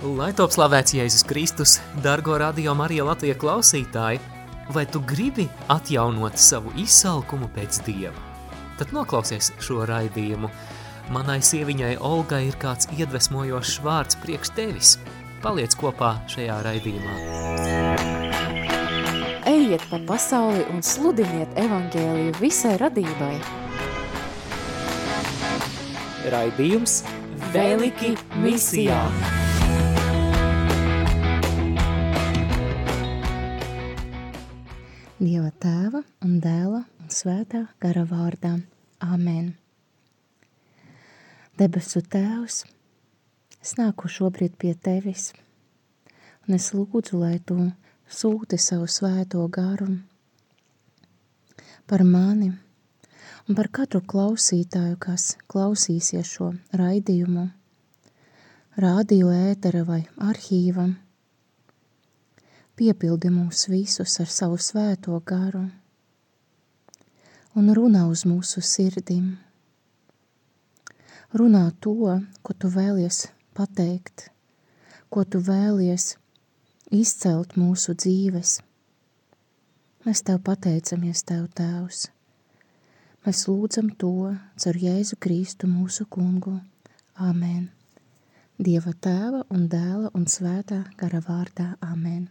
Lai top slavēts Jēzus Kristus, dargo radio Marija Latvija klausītāji, vai tu gribi atjaunot savu izsalkumu pēc Dieva? Tad noklausies šo raidījumu. Manai sieviņai Olgai ir kāds iedvesmojošs vārds priekš tevis. Paliec kopā šajā raidījumā. Ejiet pa pasauli un sludiniet evangēliju visai radībai. Raidījums Veliki misijā! Dieva tēva un dēla un svētā gara vārdā. Āmen. Debesu tēvs, es nāku šobrīd pie tevis, un es lūdzu, lai tu sūti savu svēto garu par mani un par katru klausītāju, kas klausīsies šo raidījumu, rādio ētera vai arhīvam piepildi mūs visus ar savu svēto garu un runā uz mūsu sirdīm. Runā to, ko tu vēlies pateikt, ko tu vēlies izcelt mūsu dzīves. Mēs tev pateicamies, tev tēvs. Mēs lūdzam to caur Jēzu Kristu mūsu kungu. Āmen. Dieva tēva un dēla un svētā gara vārdā. Āmen.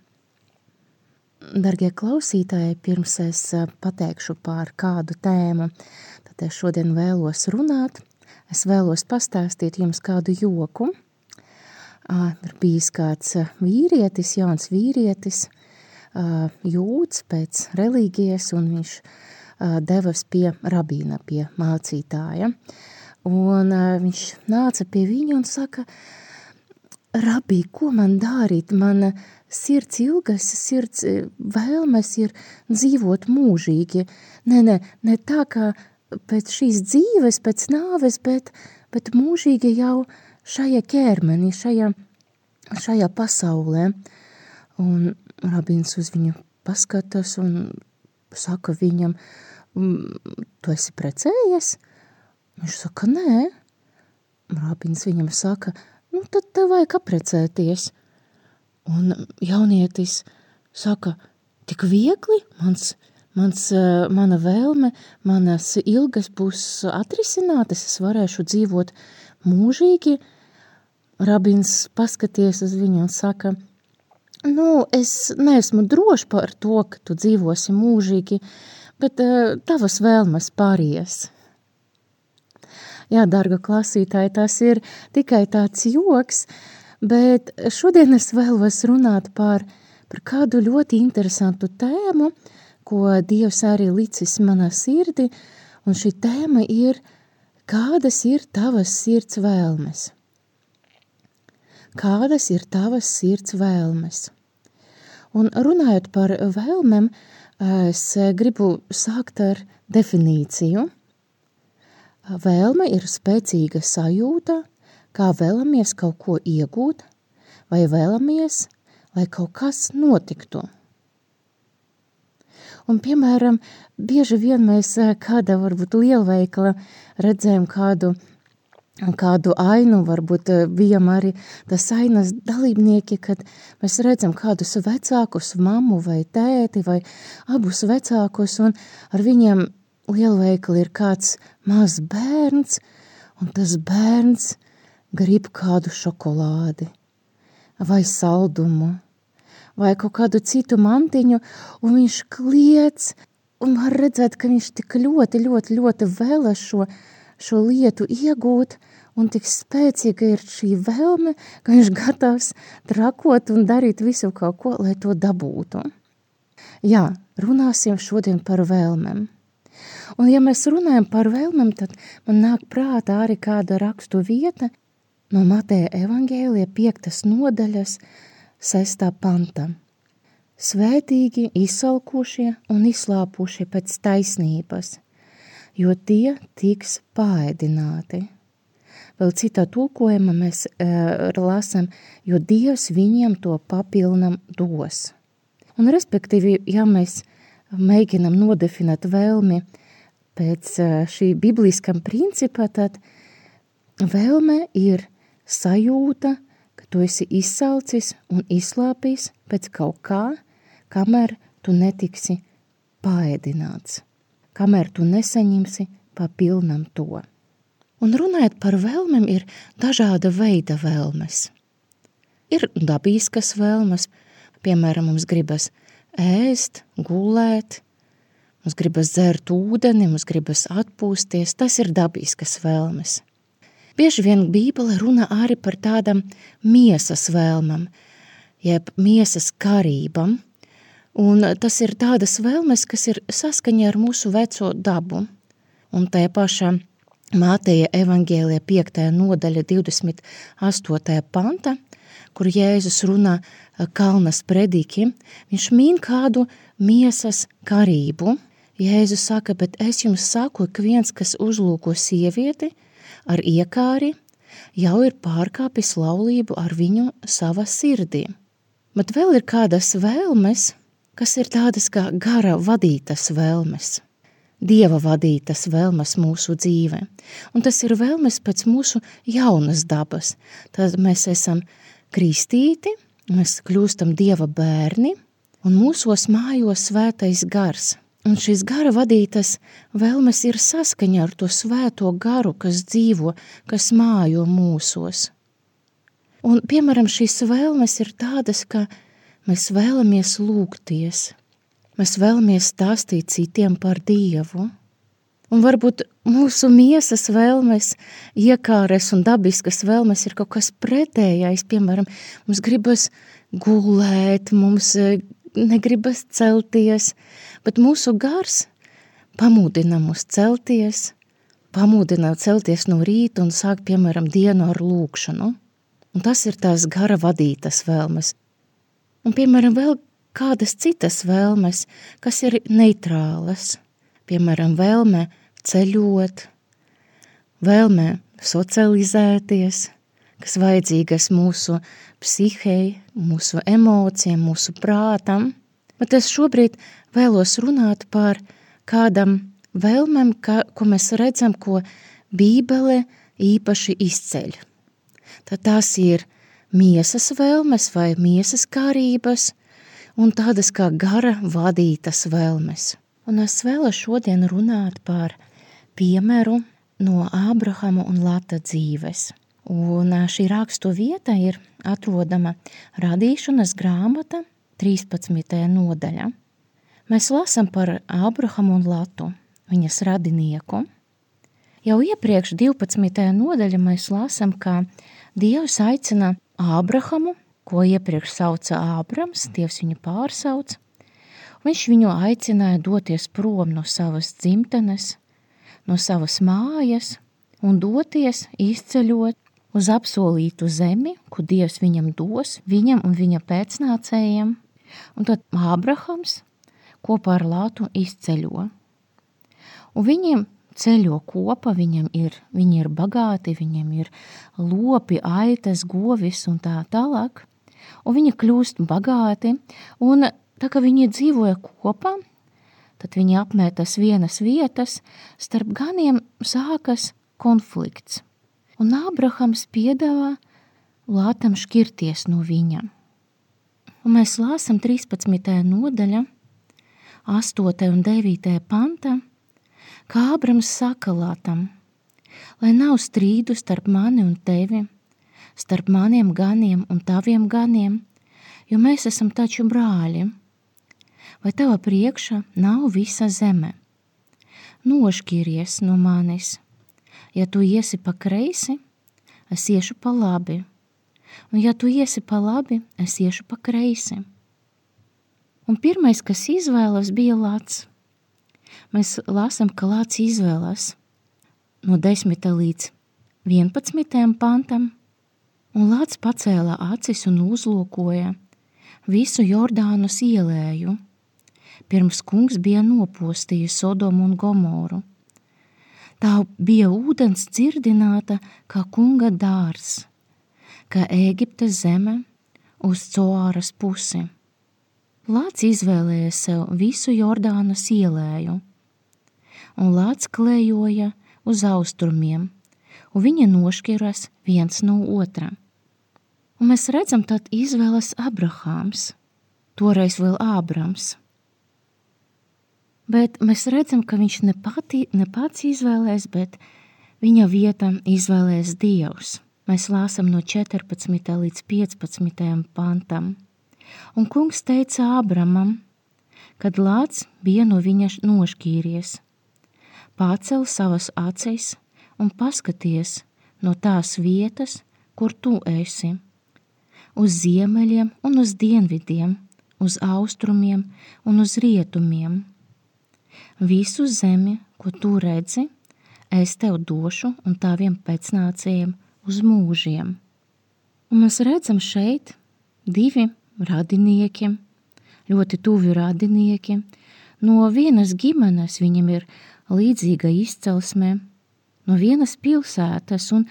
Dargie klausītāji, pirms es pateikšu par kādu tēmu, tad es šodien vēlos runāt. Es vēlos pastāstīt jums kādu joku. Ir bijis kāds vīrietis, jauns vīrietis, jūts pēc reliģijas, un viņš devas pie rabīna, pie mācītāja. Un viņš nāca pie viņa un saka, rabī, ko man darīt? Man sirds ilgas, sirds e, vēlmes ir dzīvot mūžīgi. Ne, ne, ne tā kā pēc šīs dzīves, pēc nāves, bet, bet mūžīgi jau šajā ķermenī, šajā, šajā pasaulē. Un rabīns uz viņu paskatās un saka viņam, tu esi precējies? Viņš saka, nē. Rabīns viņam saka, nu tad tev vajag aprecēties. Un jaunietis saka, tik viegli, mans, mans, eh, mana vēlme, manas ilgas būs atrisinātas, es varēšu dzīvot mūžīgi. Rabins paskaties uz viņu un saka, nu, es neesmu droši par to, ka tu dzīvosi mūžīgi, bet uh, tavas vēlmes pāries. Jā, darga klasītāji, tas ir tikai tāds joks, uh, bet šodien es vēlos runāt par, par kādu ļoti interesantu tēmu, ko Dievs arī licis manā sirdi, un šī tēma ir, kādas ir tavas sirds vēlmes? Kādas ir tavas sirds vēlmes? Un runājot par vēlmēm, es gribu sākt ar definīciju. Vēlme ir spēcīga sajūta, kā vēlamies kaut ko iegūt, vai vēlamies, lai kaut kas notiktu. Un, piemēram, bieži vien mēs eh, kādā varbūt lielveikala redzējam kādu, kādu ainu, varbūt eh, bijām arī tas ainas dalībnieki, kad mēs redzam kādus vecākus, mammu vai tēti vai abus vecākus, un ar viņiem lielveikali ir kāds mazs bērns, un tas bērns – grib kādu šokolādi, vai saldumu, vai kaut kādu citu mantiņu, un viņš kliedz, un var redzēt, ka viņš tik ļoti, ļoti, ļoti vēlas šo, šo lietu iegūt, un tik spēcīga ir šī vēlme, ka viņš gatavs trakot un darīt visu kaut ko, lai to dabūtu. Jā, runāsim šodien par vēlmēm. Un ja mēs runājam par vēlmēm, tad man nāk prātā arī kāda rakstu vieta, no Mateja evangēlija 5. nodaļas 6. panta. Svētīgi izsalkušie un izslāpušie pēc taisnības, jo tie tiks pāēdināti. Vēl citā tulkojumā mēs uh, lasam, jo Dievs viņiem to papilnam dos. Un respektīvi, ja mēs mēģinam nodefinēt vēlmi pēc uh, šī bibliskam principa, tad vēlme ir sajūta, ka tu esi izsalcis un izslāpījis pēc kaut kā, kamēr tu netiksi paēdināts, kamēr tu nesaņemsi pa pilnam to. Un runājot par vēlmēm, ir dažāda veida vēlmes. Ir dabīskas vēlmes, piemēram, mums gribas ēst, gulēt, mums gribas dzert ūdeni, mums gribas atpūsties, tas ir dabīskas vēlmes. Bieži vien Bībele runā arī par tādam miesas vēlmam, jeb miesas karībam, un tas ir tādas vēlmes, kas ir saskaņā ar mūsu veco dabu. Un tajā pašā Māteja evangēlija 5. nodaļa 28. panta, kur Jēzus runā kalnas prediki, viņš min kādu miesas karību. Jēzus saka, bet es jums saku, ka viens, kas uzlūko sievieti ar iekāri, jau ir pārkāpis laulību ar viņu savā sirdī. Bet vēl ir kādas vēlmes, kas ir tādas kā gara vadītas vēlmes – Dieva vadītas vēlmes mūsu dzīvē. Un tas ir vēlmes pēc mūsu jaunas dabas. Tad mēs esam kristīti, mēs kļūstam Dieva bērni, un mūsos mājo svētais gars. Un šīs gara vadītas vēlmes ir saskaņa ar to svēto garu, kas dzīvo, kas mājo mūsos. Un, piemēram, šīs vēlmes ir tādas, ka mēs vēlamies lūgties – Mēs vēlamies stāstīt citiem par Dievu. Un varbūt mūsu miesas vēlmes, iekāres un dabiskas vēlmes ir kaut kas pretējais. Piemēram, mums gribas gulēt, mums e, negribas celties, bet mūsu gars pamudina mūs celties, pamudina celties no rīta un sākt, piemēram, dienu ar lūkšanu. Un tas ir tās gara vadītas vēlmes. Un, piemēram, vēl kādas citas vēlmes, kas ir neitrālas, piemēram, vēlme ceļot, vēlme socializēties, kas vajadzīgas mūsu psihei, mūsu emocijām, mūsu prātam, bet es šobrīd vēlos runāt par kādam vēlmēm, ka, ko mēs redzam, ko Bībele īpaši izceļ. Tad tās ir miesas vēlmes vai miesas kārības, un tādas kā gara vadītas vēlmes. Un es vēlos šodien runāt par piemēru no Ābrahama un Lata dzīves. Un šī rakstu vieta ir atrodama radīšanas grāmata 13. nodaļa. Mēs lasam par Ābrahamu un Latu, viņas radinieku. Jau iepriekš 12. nodaļa mēs lasam, ka Dievs aicina Ābrahamu ko iepriekš sauca Ābrams, Dievs viņu pārsauc. Viņš viņu aicināja doties prom no savas dzimtenes, no savas mājas un doties izceļot uz apsolītu zemi, ko Dievs viņam dos, viņam un viņa pēcnācējiem. Un tad Ābrahams kopā ar Lātu izceļo. Un viņiem ceļo kopā, viņam ir, viņi ir bagāti, viņiem ir lopi, aitas, govis un tā tālāk un viņi kļūst bagāti, un tā kā viņi dzīvoja kopā, tad viņi apmētas vienas vietas, starp ganiem sākas konflikts, un Ābrahams piedāvā Lātam šķirties no viņa. Un mēs lāsam 13. nodaļa, 8. un 9. panta, kā Ābrams saka Lātam, lai nav strīdu starp mani un tevi, starp maniem ganiem un taviem ganiem, jo mēs esam taču brāļi. Vai tava priekšā nav visa zeme? Nošķīries no manis. Ja tu iesi pa kreisi, es iešu pa labi, un ja tu iesi pa labi, es iešu pa kreisi. Un pirmais, kas izvēlas, bija Lats. Mēs lasām, ka Lats izvēlas no 10. līdz 11. pantam, un Lācis pacēla acis un uzlūkoja visu Jordānas ielēju, pirms kungs bija nopostījis Sodomu un Gomoru. Tā bija ūdens dzirdināta kā kunga dārs, kā Ēģiptes zeme uz Coāras pusi. Lācis izvēlēja sev visu Jordānas ielēju, un Lācis klējoja uz austrumiem – un viņi nošķiras viens no otra. Un mēs redzam, tad izvēlas Abrahāms, toreiz vēl Ābrams. Bet mēs redzam, ka viņš ne, pati, ne pats izvēlēs, bet viņa vietā izvēlēs Dievs. Mēs lāsam no 14. līdz 15. pantam. Un kungs teica Ābramam, kad Lāts bija no viņa nošķīries: Pārcel savas acis un paskaties no tās vietas, kur tu esi, uz ziemeļiem un uz dienvidiem, uz austrumiem un uz rietumiem. Visu zemi, ko tu redzi, es tev došu un taviem pēcnācējiem uz mūžiem. Un mēs redzam šeit divi radinieki, ļoti tuvi radinieki. No vienas ģimenes viņam ir līdzīga izcelsme, no vienas pilsētas, un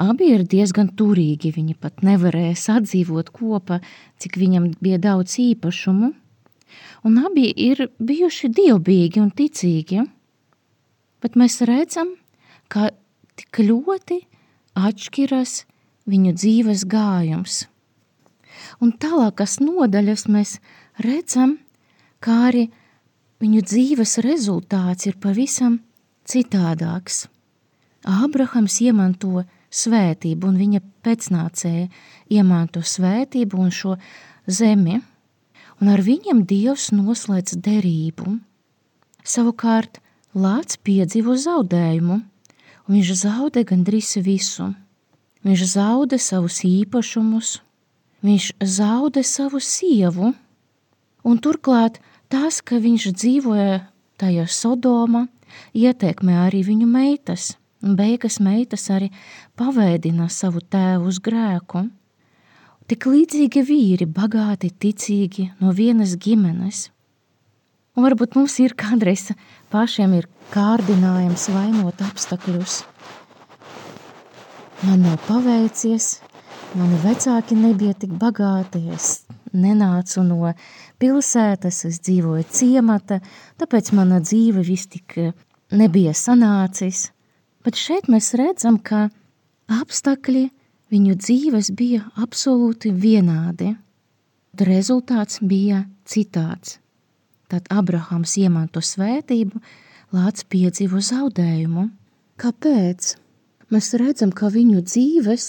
abi ir diezgan turīgi. Viņi pat nevarēja sadzīvot kopā, cik viņam bija daudz īpašumu, un abi ir bijuši dievbijīgi un ticīgi. Bet mēs redzam, ka tik ļoti atšķiras viņu dzīves gājums. Un tālākas nodaļas mēs redzam, kā arī viņu dzīves rezultāts ir pavisam citādāks. Ābrahams iemanto svētību, un viņa pēcnācēja iemanto svētību un šo zemi, un ar viņiem Dievs noslēdz derību. Savukārt Lāts piedzīvo zaudējumu, un viņš zaudē gandrīz visu. Viņš zaudē savus īpašumus, viņš zaudē savu sievu, un turklāt tas, ka viņš dzīvoja tajā Sodoma, ietekmē arī viņu meitas – un beigas meitas arī pavēdina savu tēvu uz grēku. Tik līdzīgi vīri, bagāti, ticīgi no vienas ģimenes. Un varbūt mums ir kādreiz pašiem ir kārdinājums vainot apstākļus. Man nav paveicies, mani vecāki nebija tik bagāti, es nenācu no pilsētas, es dzīvoju ciemata, tāpēc mana dzīve vis tik nebija sanācis. Bet šeit mēs redzam, ka apstākļi viņu dzīves bija absolūti vienādi. Rezultāts bija citāds. Tad Abrahams iemanto svētību, Lācis piedzīvo zaudējumu. Kāpēc? Mēs redzam, ka viņu dzīves,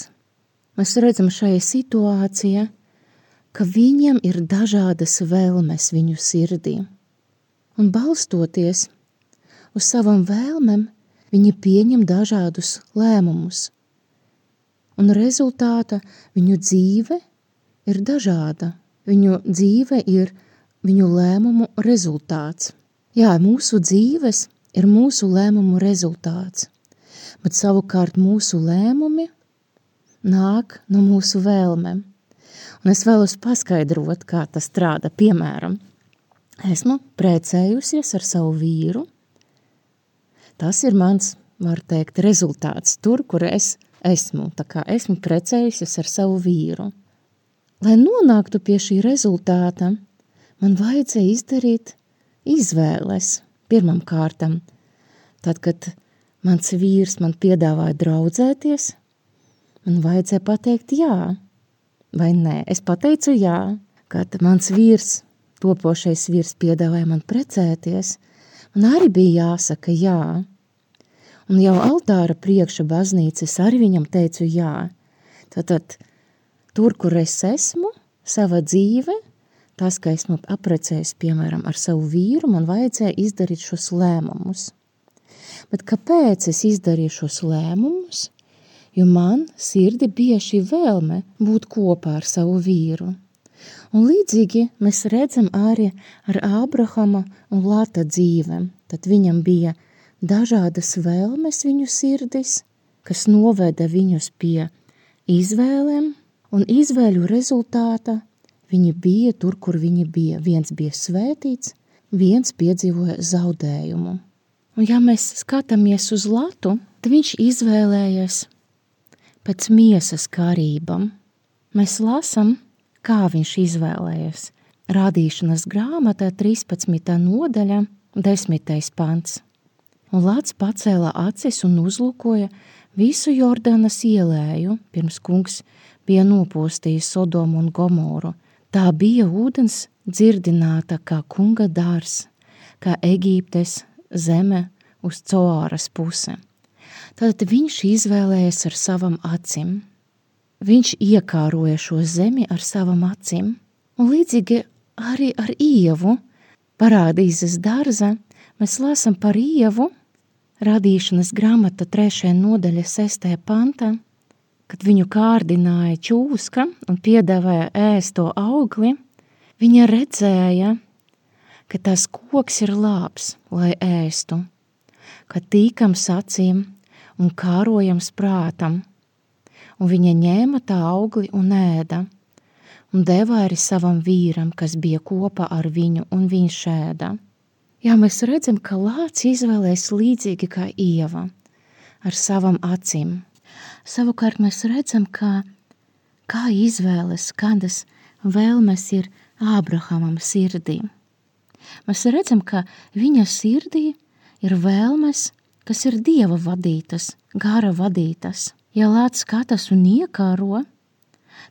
mēs redzam šajā situācijā, ka viņiem ir dažādas vēlmes viņu sirdī. Un balstoties uz savām vēlmēm, Viņi pieņem dažādus lēmumus, un rezultāta viņu dzīve ir dažāda. Viņu dzīve ir viņu lēmumu rezultāts. Jā, mūsu dzīves ir mūsu lēmumu rezultāts, bet savukārt mūsu lēmumi nāk no mūsu vēlmēm. Un es vēlos paskaidrot, kā tas strādā. Piemēram, esmu precējusies ar savu vīru, Tas ir mans, var teikt, rezultāts tur, kur es esmu. Tā kā esmu precējusies ar savu vīru. Lai nonāktu pie šī rezultāta, man vajadzēja izdarīt izvēles pirmam kārtam. Tad, kad mans vīrs man piedāvāja draudzēties, man vajadzēja pateikt jā vai nē. Es pateicu jā, kad mans vīrs, topošais vīrs piedāvāja man precēties – Man arī bija jāsaka jā. Un jau altāra priekša baznīcas arī viņam teicu jā. Tātad tur, kur es esmu, sava dzīve, tas, ka esmu aprecējis, piemēram, ar savu vīru, man vajadzēja izdarīt šos lēmumus. Bet kāpēc es izdarīju šos lēmumus? Jo man sirdi bija šī vēlme būt kopā ar savu vīru. Un līdzīgi mēs redzam arī ar Ābrahama un Lāta dzīvēm. Tad viņam bija dažādas vēlmes viņu sirdis, kas noveda viņus pie izvēlēm, un izvēļu rezultātā viņi bija tur, kur viņi bija. Viens bija svētīts, viens piedzīvoja zaudējumu. Un ja mēs skatāmies uz Latu, tad viņš izvēlējies pēc miesas karībām. Mēs lasām, kā viņš izvēlējies. Rādīšanas grāmatā 13. nodaļa, 10. pants. Un Lācis pacēla acis un uzlūkoja visu Jordānas ielēju, pirms kungs bija nopostījis Sodomu un Gomoru. Tā bija ūdens dzirdināta kā kunga dārs, kā Eģiptes zeme uz Coāras puse. Tad viņš izvēlējies ar savam acim. Viņš iekāroja šo zemi ar savam acim, un līdzīgi arī ar ievu parādīzes dārza, mēs lasam par ievu, radīšanas grāmata 3. nodaļa 6. panta, kad viņu kārdināja čūska un piedāvāja ēst to augli, viņa redzēja, ka tas koks ir labs, lai ēstu, ka tīkams acīm un kārojams prātam, un viņa ņēma tā augli un ēda, un deva arī savam vīram, kas bija kopā ar viņu, un viņš ēda. Jā, mēs redzam, ka lācis izvēlēs līdzīgi kā ieva, ar savam acīm. Savukārt mēs redzam, ka kā izvēles, kādas vēlmes ir Ābrahamam sirdī. Mēs redzam, ka viņa sirdī ir vēlmes, kas ir dieva vadītas, gara vadītas. Ja lācis skatās un iekāro,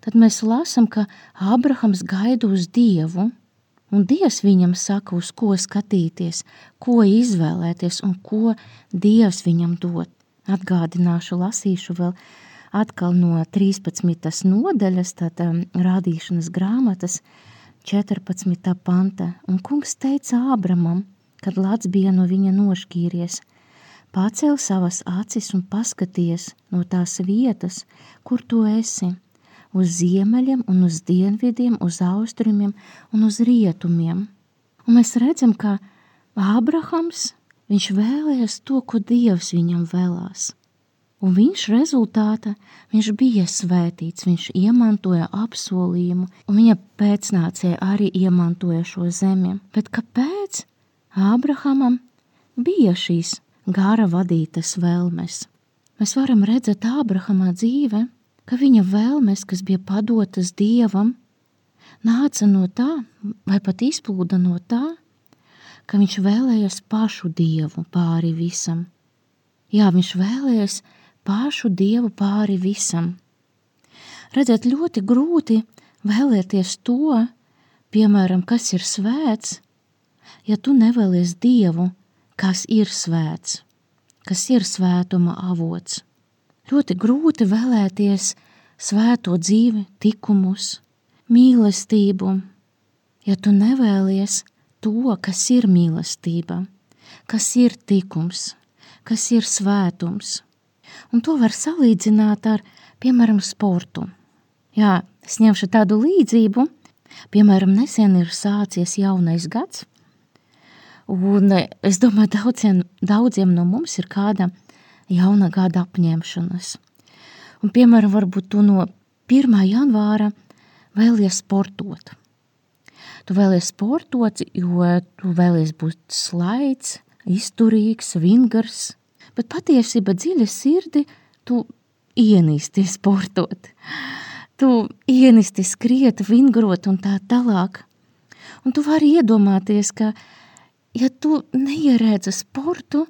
tad mēs lasām, ka Ābrahams gaida uz dievu, un dievs viņam saka, uz ko skatīties, ko izvēlēties un ko dievs viņam dod. Atgādināšu, lasīšu vēl atkal no 13. nodaļas, tātad um, rādīšanas grāmatas 14. panta, un kungs teica Ābramam, kad Lats bija no viņa nošķīries – Pacel savas acis un paskaties no tās vietas, kur tu esi, uz ziemeļiem un uz dienvidiem, uz austrumiem un uz rietumiem. Un mēs redzam, ka Ābrahams, viņš vēlējās to, ko Dievs viņam vēlās. Un viņš rezultātā, viņš bija svētīts, viņš iemantoja apsolījumu, un viņa pēcnācēja arī iemantoja šo zemi. Bet kāpēc Ābrahamam bija šīs gara vadītas vēlmes. Mēs varam redzēt Ābrahamā dzīve, ka viņa vēlmes, kas bija padotas Dievam, nāca no tā, vai pat izplūda no tā, ka viņš vēlējās pašu Dievu pāri visam. Jā, viņš vēlējās pašu Dievu pāri visam. Redzēt, ļoti grūti vēlēties to, piemēram, kas ir svēts, ja tu nevēlies Dievu kas ir svēts, kas ir svētuma avots. Ļoti grūti vēlēties svēto dzīvi, likumus, mīlestību, ja tu nevēlies to, kas ir mīlestība, kas ir tikums, kas ir svētums. Un to var salīdzināt ar, piemēram, sportu. Jā, es ņemšu tādu līdzību, piemēram, nesen ir sācies jaunais gads, Un es domāju, daudziem, daudziem no mums ir kāda jauna gada apņemšanas. Un, piemēram, varbūt tu no 1. janvāra vēlies sportot. Tu vēlies sportot, jo tu vēlies būt slaids, izturīgs, vingars, bet patiesībā dziļa sirdi tu ienīsti sportot. Tu ienīsti skriet, vingrot un tā tālāk. Un tu vari iedomāties, ka ja tu neierēdzi sportu,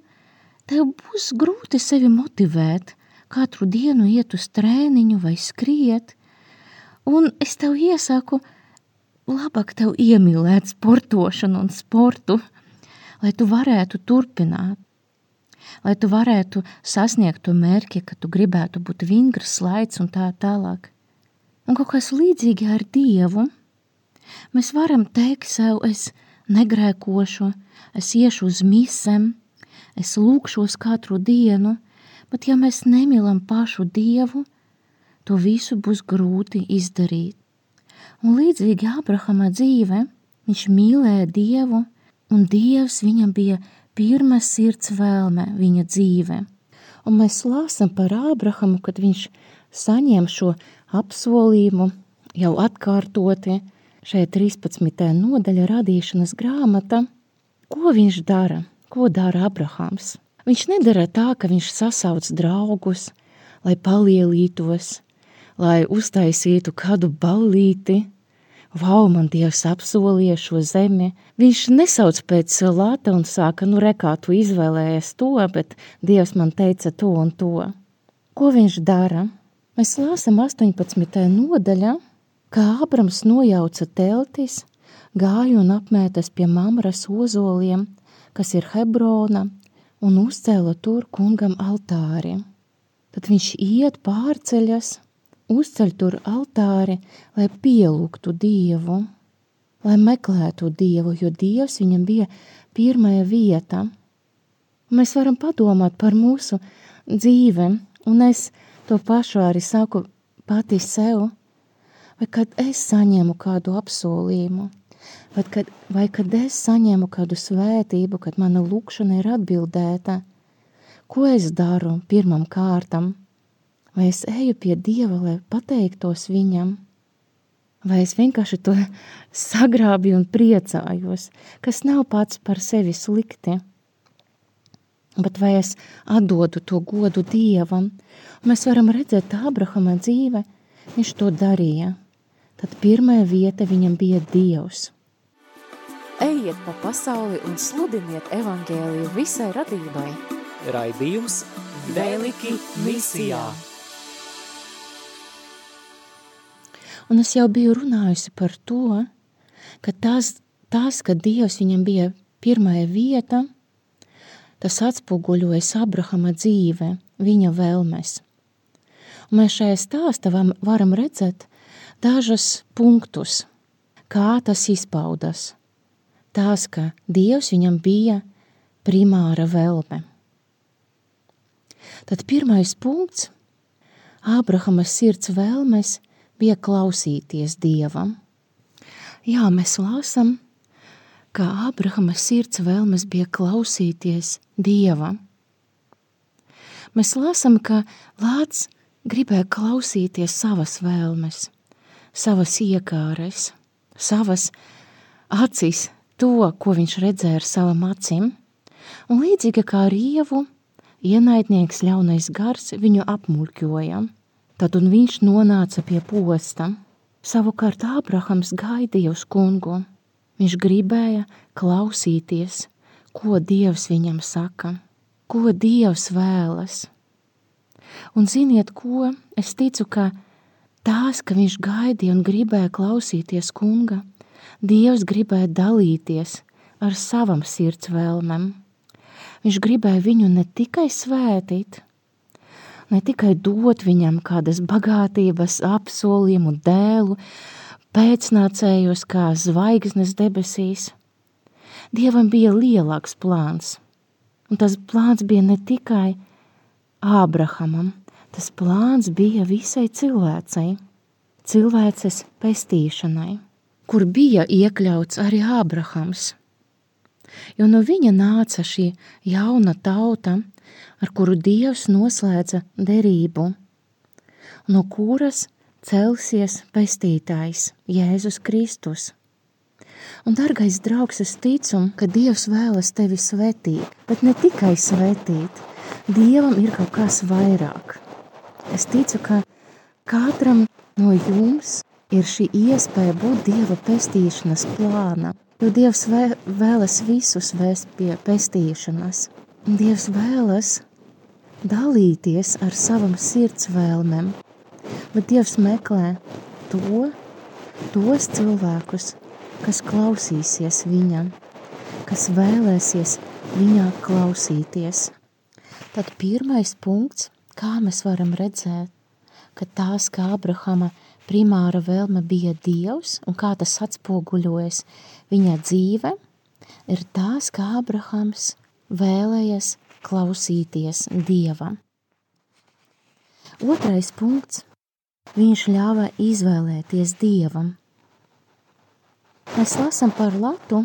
tev būs grūti sevi motivēt, katru dienu iet uz trēniņu vai skriet, un es tev iesaku, labāk tev iemīlēt sportošanu un sportu, lai tu varētu turpināt, lai tu varētu sasniegt to mērķi, ka tu gribētu būt vingrs, slaids un tā tālāk. Un kaut kas līdzīgi ar Dievu, mēs varam teikt sev, es negrēkošu, es iešu uz misēm, es lūkšos katru dienu, bet ja mēs nemīlam pašu Dievu, to visu būs grūti izdarīt. Un līdzīgi Abrahama dzīve, viņš mīlēja Dievu, un Dievs viņam bija pirmā sirds vēlme viņa dzīve. Un mēs lāsam par Ābrahamu, kad viņš saņem šo apsolījumu jau atkārtoti šeit 13. nodaļa radīšanas grāmata – Ko viņš dara? Ko dara Abrahams? Viņš nedara tā, ka viņš sasauc draugus, lai palielītos, lai uztaisītu kādu ballīti. Vau, man Dievs apsolīja šo zemi. Viņš nesauc pēc lāta un sāka, nu rekā, tu izvēlējies to, bet Dievs man teica to un to. Ko viņš dara? Mēs lāsam 18. nodaļā, kā Ābrams nojauca teltis, gāja un apmētas pie Mamras ozoliem, kas ir Hebrona, un uzcēla tur kungam altāri. Tad viņš iet pārceļas, uzceļ tur altāri, lai pielūgtu Dievu, lai meklētu Dievu, jo Dievs viņam bija pirmajā vieta. Mēs varam padomāt par mūsu dzīvem, un es to pašu arī saku pati sev, vai kad es saņēmu kādu apsolījumu, vai kad, vai kad es saņēmu kādu svētību, kad mana lūkšana ir atbildēta, ko es daru pirmam kārtam? Vai es eju pie Dieva, lai pateiktos viņam, vai es vienkārši to sagrābju un priecājos, kas nav pats par sevi slikti, bet vai es atdodu to godu Dievam, mēs varam redzēt Abrahama dzīve, viņš to darīja. Tad pirmā vieta viņam bija Dievs. Ejiet pa pasauli un sludiniet evangēliju visai radībai. Raidījums Vēliki misijā. Un es jau biju runājusi par to, ka tas, tas ka Dievs viņam bija pirmā vieta, tas atspoguļojas Abrahama dzīve, viņa vēlmes. Un mēs šajā stāstā varam redzēt dažus punktus, kā tas izpaudas – tās, ka Dievs viņam bija primāra vēlme. Tad pirmais punkts – Ābrahama sirds vēlmes bija klausīties Dievam. Jā, mēs lāsam, ka Ābrahama sirds vēlmes bija klausīties Dievam. Mēs lāsam, ka Lāts gribēja klausīties savas vēlmes, savas iekāres, savas acis to, ko viņš redzēja ar savam acim, un līdzīgi kā rievu, ienaidnieks ļaunais gars viņu apmuļķoja. Tad un viņš nonāca pie posta. Savukārt Ābrahams gaidīja uz kungu. Viņš gribēja klausīties, ko Dievs viņam saka, ko Dievs vēlas. Un ziniet, ko? Es ticu, ka tās, ka viņš gaidīja un gribēja klausīties kunga, Dievs gribēja dalīties ar savam sirds vēlmēm. Viņš gribēja viņu ne tikai svētīt, ne tikai dot viņam kādas bagātības, apsolījumu, dēlu, pēcnācējus kā zvaigznes debesīs. Dievam bija lielāks plāns, un tas plāns bija ne tikai Ābrahamam, tas plāns bija visai cilvēcei, cilvēces pestīšanai kur bija iekļauts arī Ābrahams. Jo no viņa nāca šī jauna tauta, ar kuru Dievs noslēdza derību, no kuras celsies pestītājs Jēzus Kristus. Un, dargais draugs, es ticu, ka Dievs vēlas tevi svetīt, bet ne tikai svetīt. Dievam ir kaut kas vairāk. Es ticu, ka katram no jums ir šī iespēja būt Dieva pestīšanas plāna, jo Dievs vē, vēlas visus vēst pie pestīšanas. Dievs vēlas dalīties ar savam sirds vēlmēm, bet Dievs meklē to, tos cilvēkus, kas klausīsies viņam, kas vēlēsies viņā klausīties. Tad pirmais punkts, kā mēs varam redzēt, ka tās kā Abrahama primāra vēlme bija Dievs un kā tas atspoguļojas viņa dzīve, ir tās, kā Abrahams vēlējies klausīties Dievam. Otrais punkts – viņš ļāva izvēlēties Dievam. Mēs lasam par Latu,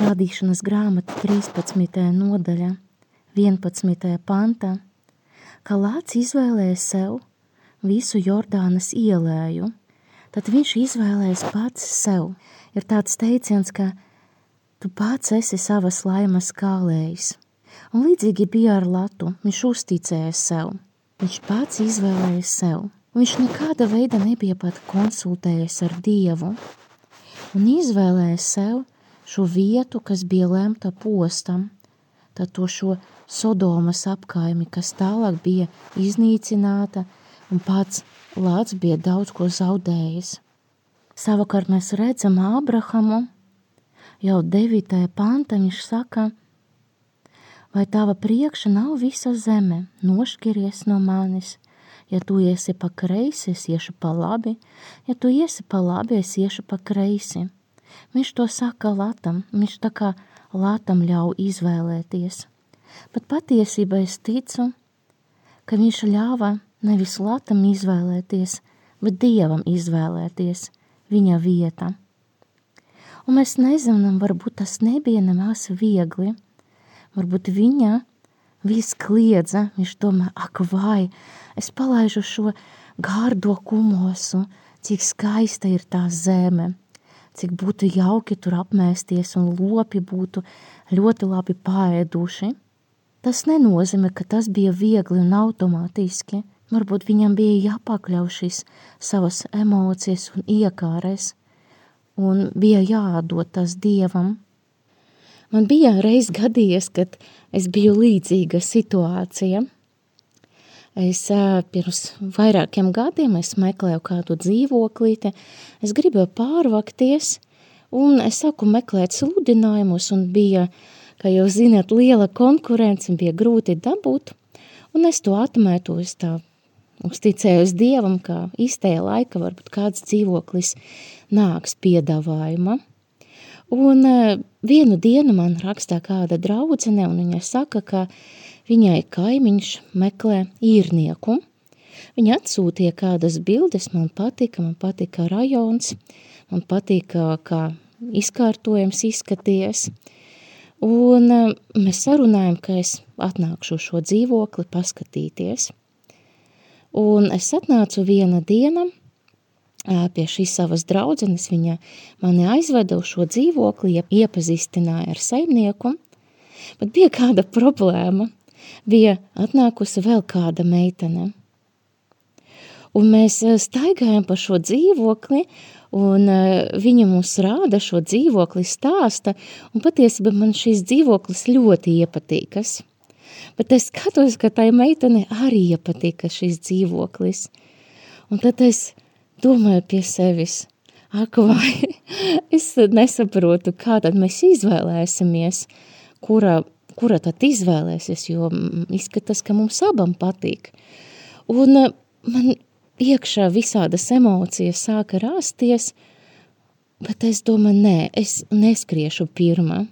rādīšanas grāmata 13. nodaļa, 11. pantā, ka Lāts izvēlēja sev – visu Jordānas ielēju, tad viņš izvēlēs pats sev. Ir tāds teiciens, ka tu pats esi savas laimas kālējs. Un līdzīgi bija ar Latu, viņš uzticēja sev. Viņš pats izvēlēja sev. Viņš nekāda veida nebija pat konsultējies ar Dievu. Un izvēlēja sev šo vietu, kas bija lemta postam, tad to šo Sodomas apkaimi, kas tālāk bija iznīcināta, un pats Lāts bija daudz ko zaudējis. Savukārt mēs redzam Ābrahamu, jau 9. panta viņš saka, vai tava priekša nav visa zeme, nošķiries no manis, ja tu iesi pa kreisi, es iešu pa labi, ja tu iesi pa labi, es iešu pa kreisi. Viņš to saka Latam, viņš tā kā Latam ļauj izvēlēties. Bet patiesībā es ticu, ka viņš ļāva nevis Latam izvēlēties, bet Dievam izvēlēties viņa vieta. Un mēs nezinām, varbūt tas nebija nemaz viegli, varbūt viņa viss kliedza, viņš domā, ak vai, es palaižu šo gārdo kumosu, cik skaista ir tā zeme, cik būtu jauki tur apmēsties un lopi būtu ļoti labi paēduši. Tas nenozīmē, ka tas bija viegli un automātiski. Varbūt viņam bija jāpakļauj šīs savas emocijas un iekāres, un bija jāatdod tas dievam. Man bija reiz gadījies, kad es biju līdzīga situācija. Es pirms vairākiem gadiem es meklēju kādu dzīvoklīti, es gribēju pārvakties, un es sāku meklēt sludinājumus, un bija, kā jau zināt, liela konkurence, bija grūti dabūt, un es to atmetu, es tā uzticēju uz Dievam, ka īstajā laika varbūt kāds dzīvoklis nāks piedāvājuma. Un vienu dienu man rakstā kāda draudzene, un viņa saka, ka Viņai kaimiņš meklē īrnieku. Viņa atsūtīja kādas bildes, man patika, man patika rajons, man patika, kā izkārtojums izskaties. Un mēs sarunājam, ka es atnākšu šo dzīvokli paskatīties. Un es atnācu viena diena pie šīs savas draudzenes, viņa mani aizveda uz šo dzīvokli, iepazīstināja ar saimnieku, bet bija kāda problēma bija atnākusi vēl kāda meitene. Un mēs staigājam pa šo dzīvokli, un viņa mums rāda šo dzīvokli stāsta, un patiesībā man šīs dzīvoklis ļoti iepatīkas. Bet es skatos, ka tai meitene arī iepatika šis dzīvoklis. Un tad es domāju pie sevis, ak vai, es nesaprotu, kā tad mēs izvēlēsimies, kura kura tad izvēlēsies, jo izskatās, ka mums abam patīk. Un eh, man iekšā visādas emocijas sāka rasties, bet es domāju, nē, es neskriešu pirmā.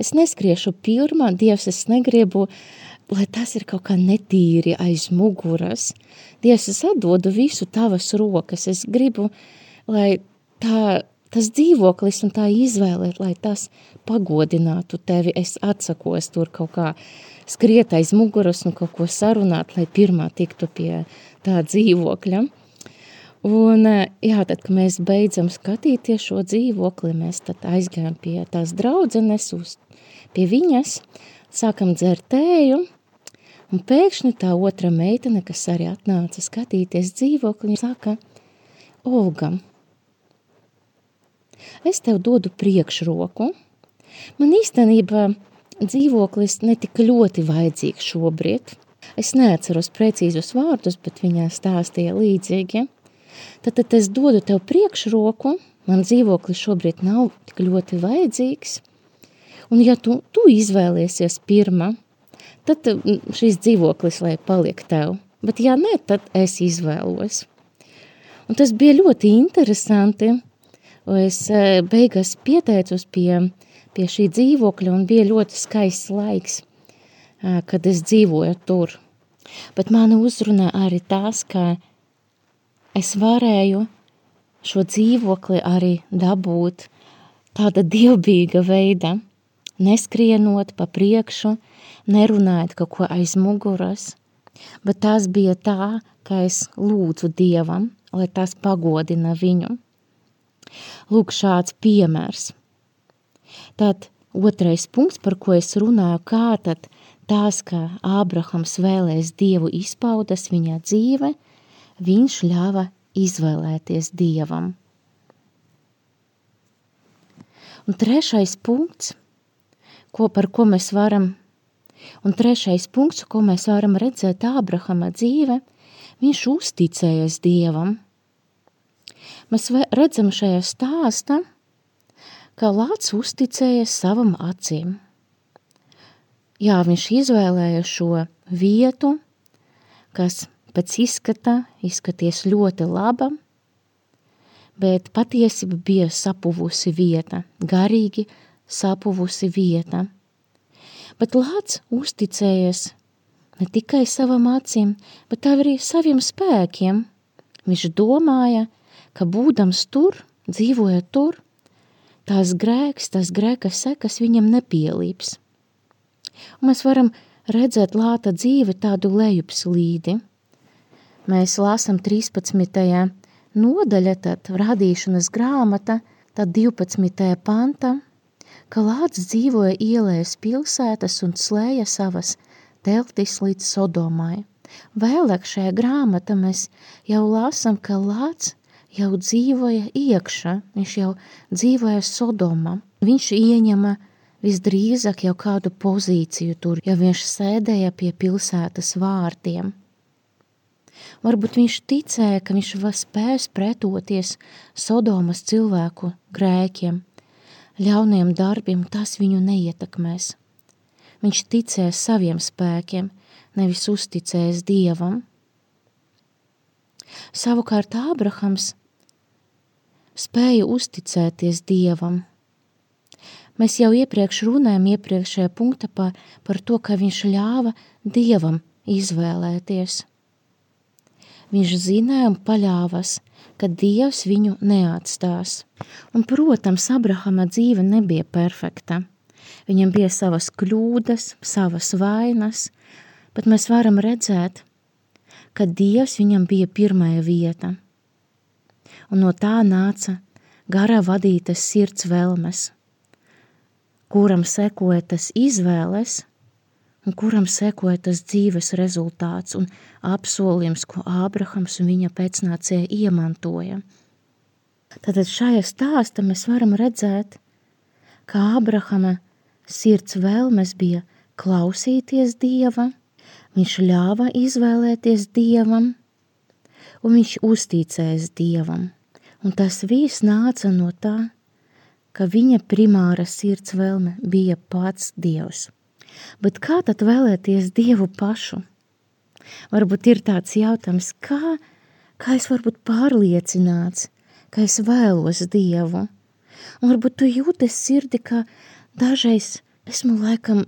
Es neskriešu pirmā, Dievs, es negribu, lai tas ir kaut kā netīri aiz muguras. Dievs, es atdodu visu tavas rokas, es gribu, lai tā tas dzīvoklis un tā izvēle, lai tas pagodinātu tevi, es atsakos tur kaut kā skriet aiz muguras un kaut ko sarunāt, lai pirmā tiktu pie tā dzīvokļa. Un, jā, tad, kad mēs beidzam skatīties šo dzīvokli, mēs tad aizgājam pie tās draudzenes, uz, pie viņas, sākam dzert tēju, un pēkšņi tā otra meitene, kas arī atnāca skatīties dzīvokli, saka, Olga, es tev dodu priekšroku. Man īstenībā dzīvoklis netika ļoti vajadzīgs šobrīd. Es neatceros precīzus vārdus, bet viņā stāstīja līdzīgi. Tad, tad es dodu tev priekšroku, man dzīvoklis šobrīd nav tik ļoti vajadzīgs, un ja tu, tu izvēliesies pirmā, tad šis dzīvoklis lai paliek tev, bet ja ne, tad es izvēlos. Un tas bija ļoti interesanti, es e, beigās pieteicos pie, pie šī dzīvokļa un bija ļoti skaists laiks, e, kad es dzīvoju tur. Bet mani uzrunā arī tas, ka es varēju šo dzīvokli arī dabūt tāda dievbīga veida, neskrienot pa priekšu, nerunājot kaut ko aiz muguras, bet tas bija tā, ka es lūdzu Dievam, lai tas pagodina viņu. Lūk, šāds piemērs. Tad otrais punkts, par ko es runāju, kā tad tās, ka Ābrahams vēlēs Dievu izpaudas viņa dzīve, viņš ļāva izvēlēties Dievam. Un trešais punkts, ko, par ko mēs varam, un trešais punkts, ko mēs varam redzēt Ābrahama dzīve, viņš uzticējies Dievam. Mēs redzam šajā stāstā, ka Lācis uzticējies savam acīm. Jā, viņš izvēlēja šo vietu, kas pēc izskata izskaties ļoti laba, bet patiesība bija sapuvusi vieta, garīgi sapuvusi vieta. Bet Lācis uzticējies ne tikai savam acīm, bet arī saviem spēkiem. Viņš domāja, ka būdams tur, dzīvojot tur, tās grēks, tās grēka sekas viņam nepielīps. Un mēs varam redzēt lāta dzīve tādu lejupslīdi. Mēs lasam 13. nodaļa, tad radīšanas grāmata, tad 12. panta, ka lāts dzīvoja ielēs pilsētas un slēja savas teltis līdz Sodomai. Vēlāk šajā grāmatā mēs jau lasam, ka Lāts jau dzīvoja iekšā, viņš jau dzīvoja Sodomā. Viņš ieņema visdrīzāk jau kādu pozīciju tur, ja viņš sēdēja pie pilsētas vārtiem. Varbūt viņš ticēja, ka viņš spēs pretoties Sodomas cilvēku grēkiem, ļauniem darbiem, tas viņu neietekmēs. Viņš ticēs saviem spēkiem, nevis uzticēs Dievam. Savukārt Ābrahams spēja uzticēties Dievam. Mēs jau iepriekš runājam iepriekšējā punktā par, par to, ka viņš ļāva Dievam izvēlēties. Viņš zināja un paļāvas, ka Dievs viņu neatstās. Un, protams, Abrahama dzīve nebija perfekta – Viņam bija savas kļūdas, savas vainas, bet mēs varam redzēt, ka Dievs viņam bija pirmā vieta. Un no tā nāca garā vadītas sirds vēlmes, kuram sekoja tas izvēles, un kuram sekoja tas dzīves rezultāts un apsolījums, ko Ābrahams un viņa pēcnācēja iemantoja. Tātad šajā stāstā mēs varam redzēt, kā Ābrahama sirds vēlmes bija klausīties Dieva, viņš ļāva izvēlēties Dievam, un viņš uzticēs Dievam. Un tas viss nāca no tā, ka viņa primāra sirds vēlme bija pats Dievs. Bet kā tad vēlēties Dievu pašu? Varbūt ir tāds jautājums, kā, kā es varu būt pārliecināts, ka es vēlos Dievu? Un varbūt tu jūties sirdi, ka Dažreiz esmu laikam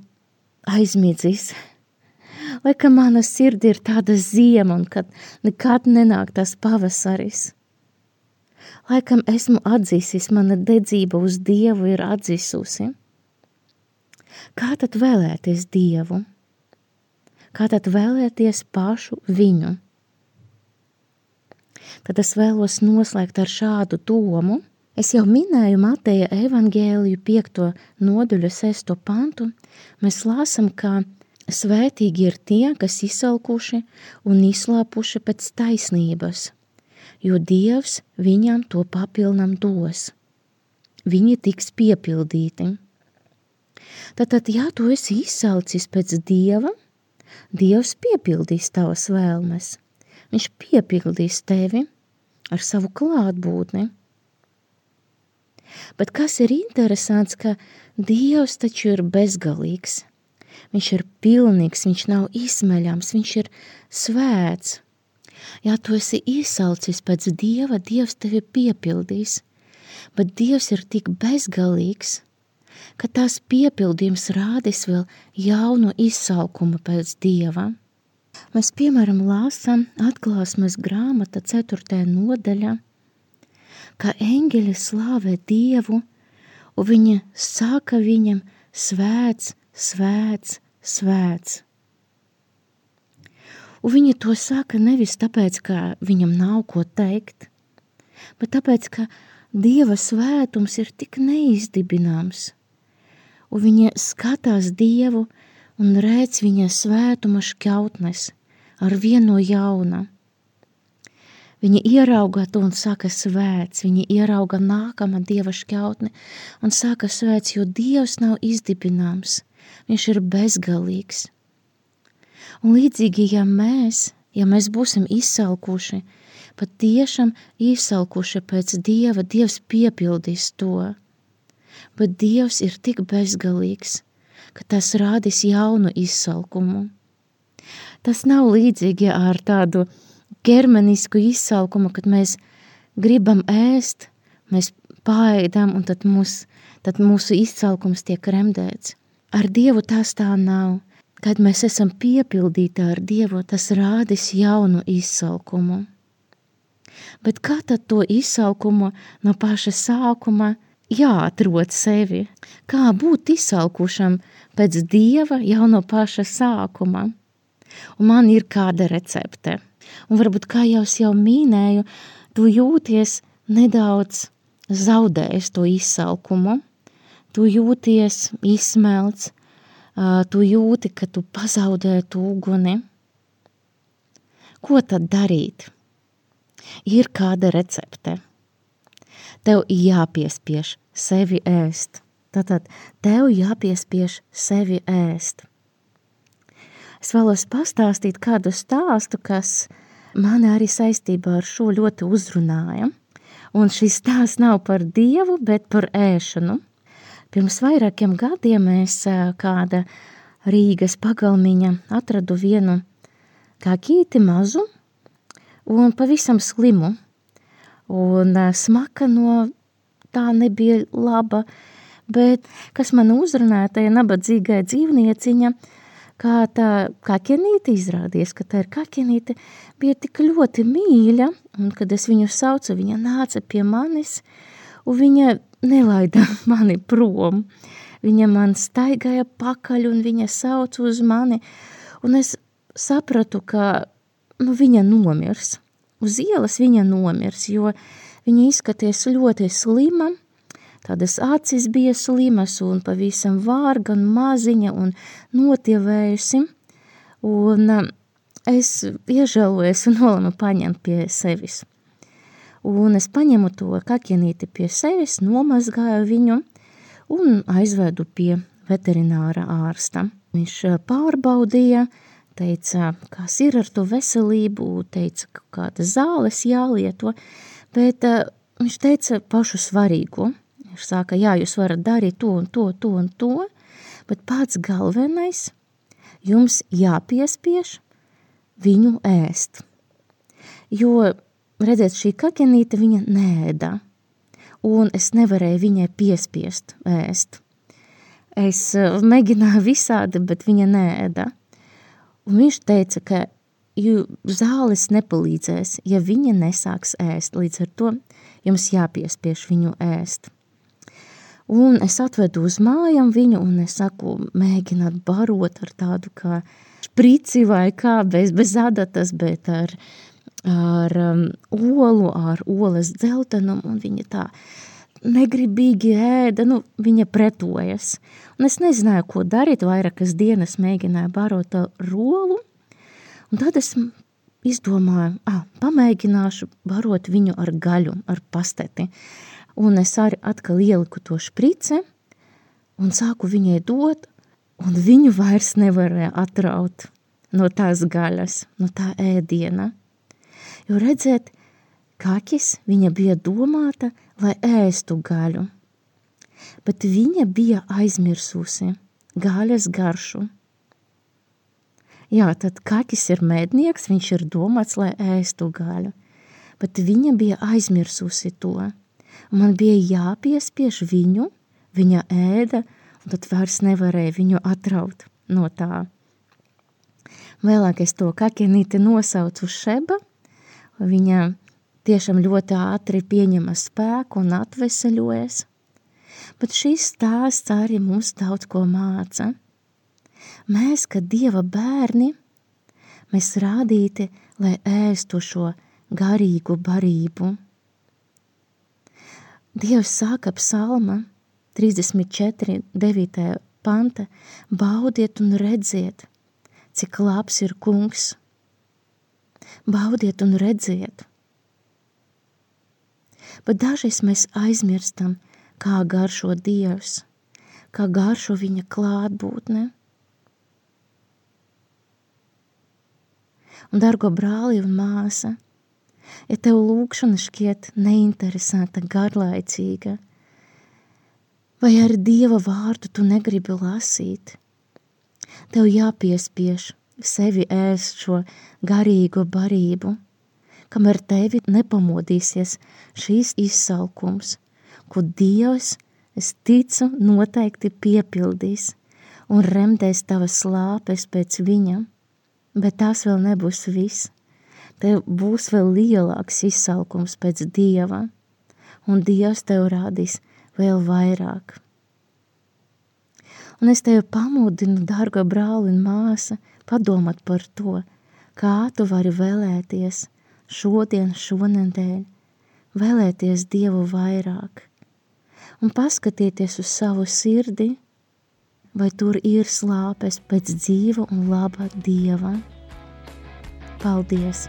aizmidzis. Laikam mana sirdi ir tāda ziema un kad nekad nenāk tas pavasaris. Laikam esmu atzīsis, mana dedzība uz Dievu ir atzisusi. Kā tad vēlēties Dievu? Kā tad vēlēties pašu viņu? Tad es vēlos noslēgt ar šādu domu – Es jau minēju Mateja evangēliju 5. noduļu 6. pantu, mēs lāsam, ka svētīgi ir tie, kas izsalkuši un izslāpuši pēc taisnības, jo Dievs viņam to papilnam dos. Viņi tiks piepildīti. Tātad, ja tu esi izsalcis pēc Dieva, Dievs piepildīs tavas vēlmes. Viņš piepildīs tevi ar savu klātbūtni – Bet kas ir interesants, ka Dievs taču ir bezgalīgs. Viņš ir pilnīgs, viņš nav izsmeļams, viņš ir svēts. Ja tu esi izsalcis pēc Dieva, Dievs tevi piepildīs, bet Dievs ir tik bezgalīgs, ka tās piepildījums rādīs vēl jaunu izsalkumu pēc Dieva. Mēs, piemēram, lāsam atklāsmes grāmata 4. nodaļa – ka eņģeļi slāvē Dievu, un viņa saka viņam svēts, svēts, svēts. Un viņa to saka nevis tāpēc, ka viņam nav ko teikt, bet tāpēc, ka Dieva svētums ir tik neizdibināms, un viņa skatās Dievu un redz viņa svētuma šķautnes ar vienu no jauna – Viņa ierauga to un saka svēts, viņa ierauga nākama Dieva šķautni un saka svēts, jo Dievs nav izdibināms, viņš ir bezgalīgs. Un līdzīgi, ja mēs ja mēs būsim izsalkuši, pat tiešām izsalkuši pēc Dieva, Dievs piepildīs to. Bet Dievs ir tik bezgalīgs, ka tas rādīs jaunu izsalkumu. Tas nav līdzīgi ar tādu ķermenisku izsalkumu, kad mēs gribam ēst, mēs pāēdam un tad, mūs, tad mūsu izsalkums tiek remdēts. Ar Dievu tas tā nav. Kad mēs esam piepildīti ar Dievu, tas rādīs jaunu izsalkumu. Bet kā tad to izsalkumu no paša sākuma jāatrod sevi? Kā būt izsalkušam pēc Dieva jau no paša sākuma? Un man ir kāda recepte. Un varbūt, kā jau es jau minēju, tu jūties nedaudz zaudējis to izsalkumu, tu jūties izsmelts, tu jūti, ka tu pazaudēji to uguni. Ko tad darīt? Ir kāda recepte. Tev jāpiespiež sevi ēst. Tātad tev jāpiespiež sevi ēst. Es vēlos pastāstīt kādu stāstu, kas mani arī saistībā ar šo ļoti uzrunāja. Un šis stāsts nav par dievu, bet par ēšanu. Pirms vairākiem gadiem es kāda Rīgas pagalmiņa atradu vienu kā ķīti mazu un pavisam slimu. Un smaka no tā nebija laba, bet kas man uzrunāja, tajā nabadzīgai dzīvnieciņa, kā tā kaķenīte izrādies, ka tā ir kaķenīte, bija tik ļoti mīļa, un kad es viņu saucu, viņa nāca pie manis, un viņa nelaida mani prom. Viņa man staigāja pakaļ un viņa sauc uz mani, un es sapratu, ka nu, viņa nomirs. Uz ielas viņa nomirs, jo viņa izskaties ļoti slima, tādas acis bija slimas un pavisam vārga un maziņa un notievējusi, un es iežēlojos un nolēmu paņemt pie sevis. Un es paņemu to kaķenīti pie sevis, nomazgāju viņu un aizvedu pie veterinārā ārsta. Viņš pārbaudīja, teica, kas ir ar to veselību, teica, ka kādas zāles jālieto, bet uh, viņš teica pašu svarīgo. Viņš sāka, jā, jūs varat darīt to un to, to un to, bet pats galvenais jums jāpiespiež viņu ēst. Jo redziet, šī kakenīte viņa nēda, un es nevarēju viņai piespiest ēst. Es uh, mēģināju visādi, bet viņa nēda. Un viņš teica, ka zāles nepalīdzēs, ja viņa nesāks ēst, līdz ar to jums jāpiespiež viņu ēst. Un es atvedu uz mājām viņu, un es saku, mēģināt barot ar tādu kā šprici vai kā, bez, bez adatas, bet ar uh, ar um, olu, ar olas dzeltenumu, un viņa tā negribīgi ēda, nu, viņa pretojas. Un es nezināju, ko darīt, vairākas dienas mēģināju barot ar rolu, un tad es izdomāju, ah, pamēģināšu barot viņu ar gaļu, ar pasteti. Un es arī atkal ieliku to šprice, un sāku viņai dot, un viņu vairs nevarēja atraut no tās gaļas, no tā ēdiena. Jo redzēt, kaķis viņa bija domāta, lai ēstu gaļu, bet viņa bija aizmirsusi gaļas garšu. Jā, tad kaķis ir mednieks, viņš ir domāts, lai ēstu gaļu, bet viņa bija aizmirsusi to. Man bija jāpiespiež viņu, viņa ēda, un tad vairs nevarēja viņu atraut no tā. Vēlāk es to kaķenīti nosaucu Šeba, Viņa tiešām ļoti ātri pieņema spēku un atveseļojas. Bet šis stāsts arī mums daudz ko māca. Mēs, kā Dieva bērni, mēs rādīti, lai ēstu šo garīgu barību. Dievs sāka psalma 34, 9. panta, baudiet un redziet, cik labs ir kungs – baudiet un redziet. Bet dažreiz mēs aizmirstam, kā garšo Dievs, kā garšo viņa klātbūtne. Un, dargo brāli un māsa, ja tev lūkšana šķiet neinteresanta, garlaicīga, vai ar Dieva vārdu tu negribi lasīt, tev jāpiespiež sevi ēst šo garīgo barību, kamēr tevi nepamodīsies šīs izsalkums, ko Dievs, es ticu, noteikti piepildīs un remdēs tavas slāpes pēc viņa, bet tās vēl nebūs viss. Tev būs vēl lielāks izsalkums pēc Dieva, un Dievs tev rādīs vēl vairāk. Un es tevi pamudinu, dārga brāli un māsa, padomāt par to, kā tu vari vēlēties šodien, šonedēļ, vēlēties Dievu vairāk un paskatieties uz savu sirdi, vai tur ir slāpes pēc dzīva un laba Dieva. Paldies!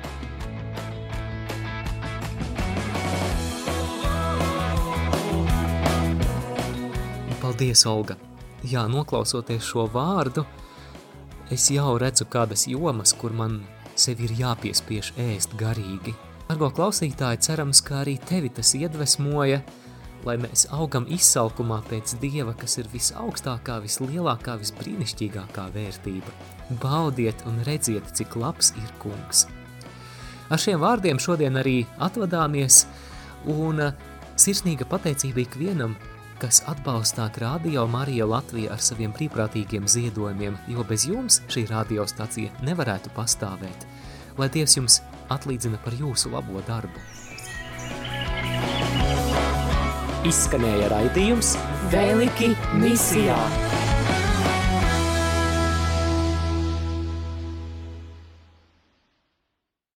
Paldies, Olga! Jā, noklausoties šo vārdu, es jau redzu kādas jomas, kur man sevi ir jāpiespiež ēst garīgi. Argo klausītāji, cerams, ka arī tevi tas iedvesmoja, lai mēs augam izsalkumā pēc Dieva, kas ir visaugstākā, vislielākā, visbrīnišķīgākā vērtība. Baudiet un redziet, cik labs ir kungs. Ar šiem vārdiem šodien arī atvadāmies, un uh, sirsnīga pateicība ikvienam, kas atbalstāk Radio Marija Latvija ar saviem brīvprātīgiem ziedojumiem, jo bez jums šī radiostacija nevarētu pastāvēt. Lai Dievs jums atlīdzina par jūsu labo darbu. Izskanēja raidījums Vēliki misijā!